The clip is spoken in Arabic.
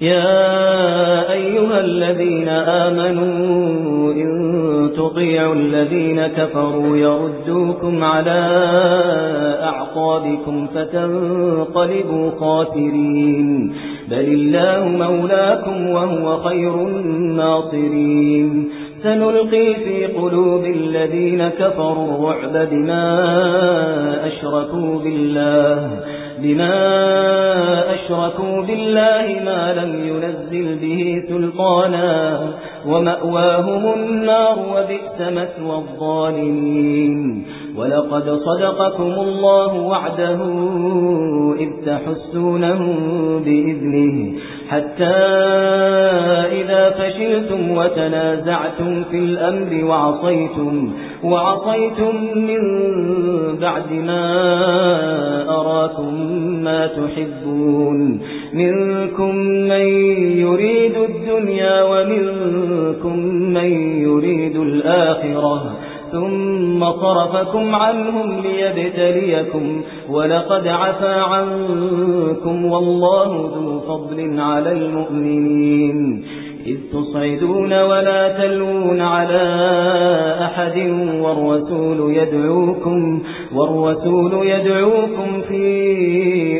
يا أيها الذين آمنوا إن تطيعوا الذين كفروا يردوكم على أعقابكم فتنقلبوا خاسرين. بل الله مولاكم وهو خير الناصرين. سنلقي في قلوب الذين كفروا الرعب بما أشركوا بالله. بما أشركوا بالله ما لم ينزل به سلطانا ومأواهم النار وبئس مثوى الظالمين. ولقد صدقكم الله وعده إذ تحسونهم بإذنه. حتى إذا فشلتم وتنازعتم في الأمر وعصيتم وعصيتم من بعد ما تحبون. منكم من يريد الدنيا ومنكم من يريد الآخرة. ثم صرفكم عنهم ليبتليكم. ولقد عفى عنكم والله ذو فضل على المؤمنين. إذ تصعدون ولا تلون على أحد والرسول يدعوكم والرسول يدعوكم في